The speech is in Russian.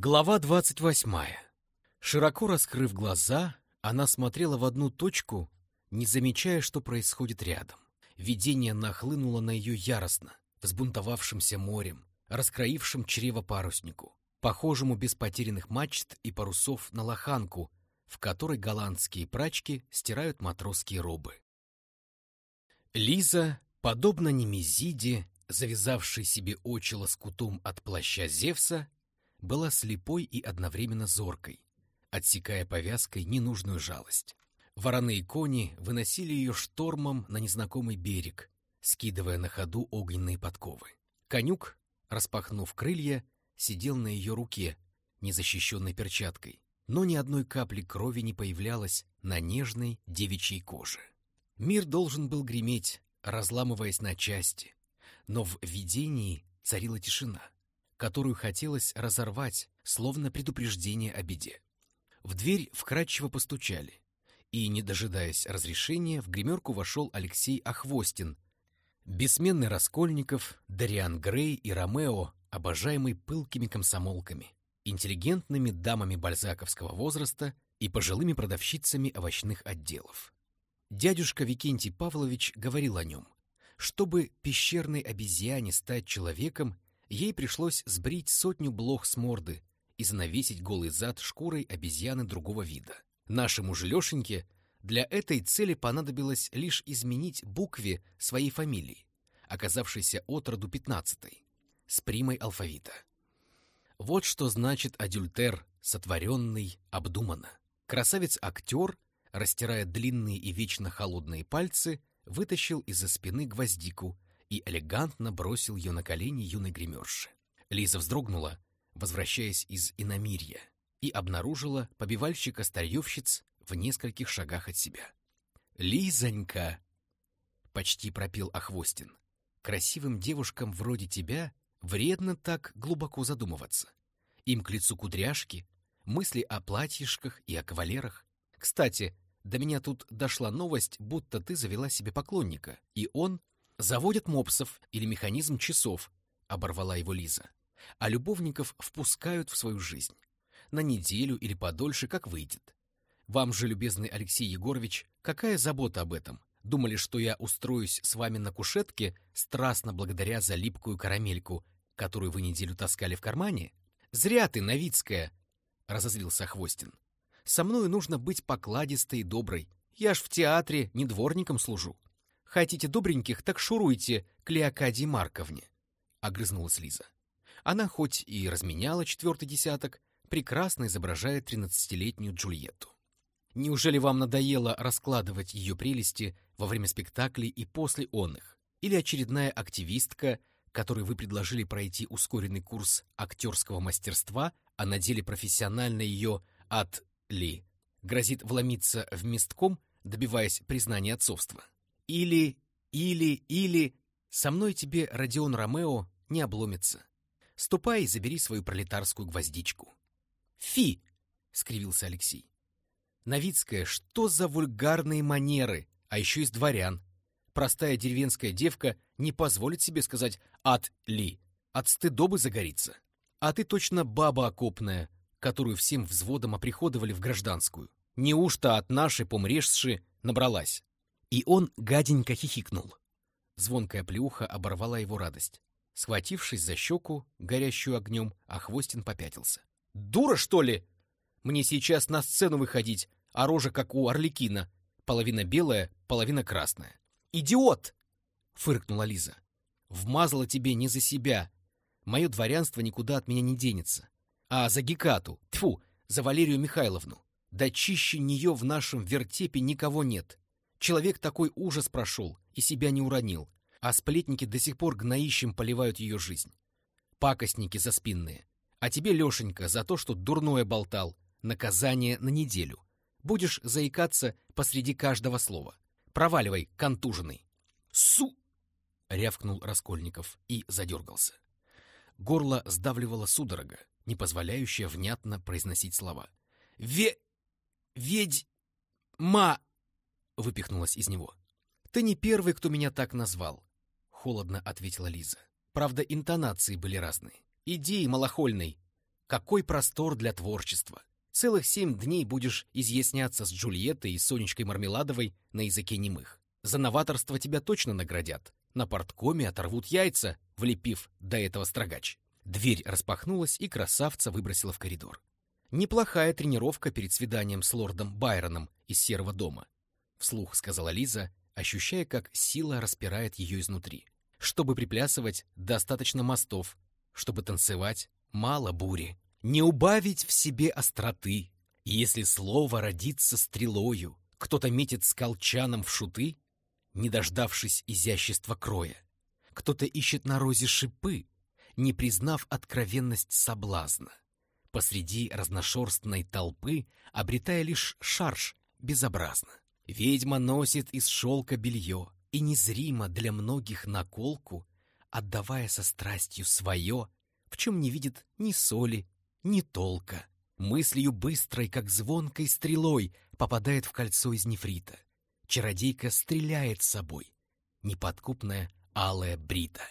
Глава двадцать восьмая. Широко раскрыв глаза, она смотрела в одну точку, не замечая, что происходит рядом. Видение нахлынуло на ее яростно, взбунтовавшимся морем, раскроившим чрево паруснику, похожему без потерянных мачт и парусов на лоханку, в которой голландские прачки стирают матросские робы. Лиза, подобно Немезиде, завязавшей себе очи лоскутом от плаща Зевса, была слепой и одновременно зоркой, отсекая повязкой ненужную жалость. Вороны и кони выносили ее штормом на незнакомый берег, скидывая на ходу огненные подковы. Конюк, распахнув крылья, сидел на ее руке, незащищенной перчаткой, но ни одной капли крови не появлялось на нежной девичьей коже. Мир должен был греметь, разламываясь на части, но в видении царила тишина — которую хотелось разорвать, словно предупреждение о беде. В дверь вкратчиво постучали, и, не дожидаясь разрешения, в гримерку вошел Алексей Охвостин, бессменный Раскольников, Дариан Грей и Ромео, обожаемый пылкими комсомолками, интеллигентными дамами бальзаковского возраста и пожилыми продавщицами овощных отделов. Дядюшка Викентий Павлович говорил о нем. Чтобы пещерной обезьяне стать человеком, Ей пришлось сбрить сотню блох с морды и занавесить голый зад шкурой обезьяны другого вида. Нашему же Лешеньке для этой цели понадобилось лишь изменить букве своей фамилии, оказавшейся от роду пятнадцатой, с примой алфавита. Вот что значит адюльтер, сотворенный обдуманно. Красавец-актер, растирая длинные и вечно холодные пальцы, вытащил из-за спины гвоздику и элегантно бросил ее на колени юной гримерши. Лиза вздрогнула, возвращаясь из иномирья, и обнаружила побивальщика-старьевщиц в нескольких шагах от себя. «Лизонька!» — почти пропил Охвостин. «Красивым девушкам вроде тебя вредно так глубоко задумываться. Им к лицу кудряшки, мысли о платьишках и о кавалерах. Кстати, до меня тут дошла новость, будто ты завела себе поклонника, и он Заводят мопсов или механизм часов, оборвала его Лиза. А любовников впускают в свою жизнь. На неделю или подольше, как выйдет. Вам же, любезный Алексей Егорович, какая забота об этом? Думали, что я устроюсь с вами на кушетке, страстно благодаря за липкую карамельку, которую вы неделю таскали в кармане? Зря ты, Новицкая, — разозлился Хвостин. Со мной нужно быть покладистой и доброй. Я ж в театре не дворником служу. Хотите добреньких, так шуруйте к Леокадии Марковне, — огрызнулась Лиза. Она хоть и разменяла четвертый десяток, прекрасно изображает тринадцатилетнюю Джульетту. Неужели вам надоело раскладывать ее прелести во время спектаклей и после он их? Или очередная активистка, которой вы предложили пройти ускоренный курс актерского мастерства, а на деле профессионально ее от ли грозит вломиться в местком, добиваясь признания отцовства? Или, или, или... Со мной тебе, Родион Ромео, не обломится. Ступай и забери свою пролетарскую гвоздичку. Фи! — скривился Алексей. Новицкая, что за вульгарные манеры, а еще из дворян. Простая деревенская девка не позволит себе сказать «от ли», от стыдобы загорится. А ты точно баба окопная, которую всем взводом оприходовали в гражданскую. Неужто от нашей помрешши набралась? И он гаденько хихикнул. Звонкая плеуха оборвала его радость. Схватившись за щеку, горящую огнем, Охвостин попятился. «Дура, что ли? Мне сейчас на сцену выходить, а рожа как у Орликина. Половина белая, половина красная. Идиот!» — фыркнула Лиза. «Вмазала тебе не за себя. Мое дворянство никуда от меня не денется. А за Гекату, тьфу, за Валерию Михайловну. Да чище нее в нашем вертепе никого нет. Человек такой ужас прошел и себя не уронил, а сплетники до сих пор гноищем поливают ее жизнь. Пакостники заспинные. А тебе, Лешенька, за то, что дурное болтал, наказание на неделю. Будешь заикаться посреди каждого слова. Проваливай, контуженный. Су! — рявкнул Раскольников и задергался. Горло сдавливало судорога, не позволяющая внятно произносить слова. «Ве... ведь... ма...» выпихнулась из него. «Ты не первый, кто меня так назвал», — холодно ответила Лиза. Правда, интонации были разные. «Иди, малохольный!» Какой простор для творчества! Целых семь дней будешь изъясняться с Джульеттой и Сонечкой Мармеладовой на языке немых. За новаторство тебя точно наградят. На порткоме оторвут яйца, влепив до этого строгач. Дверь распахнулась, и красавца выбросила в коридор. Неплохая тренировка перед свиданием с лордом Байроном из Серого дома. Вслух сказала Лиза, ощущая, как сила распирает ее изнутри. Чтобы приплясывать, достаточно мостов. Чтобы танцевать, мало бури. Не убавить в себе остроты. Если слово родится стрелою, кто-то метит с колчаном в шуты, не дождавшись изящества кроя. Кто-то ищет на розе шипы, не признав откровенность соблазна. Посреди разношерстной толпы, обретая лишь шарш, безобразно. Ведьма носит из шелка белье, и незримо для многих наколку, отдавая со страстью свое, в чем не видит ни соли, ни толка. Мыслью быстрой, как звонкой стрелой, попадает в кольцо из нефрита. Чародейка стреляет собой. Неподкупная алая брита.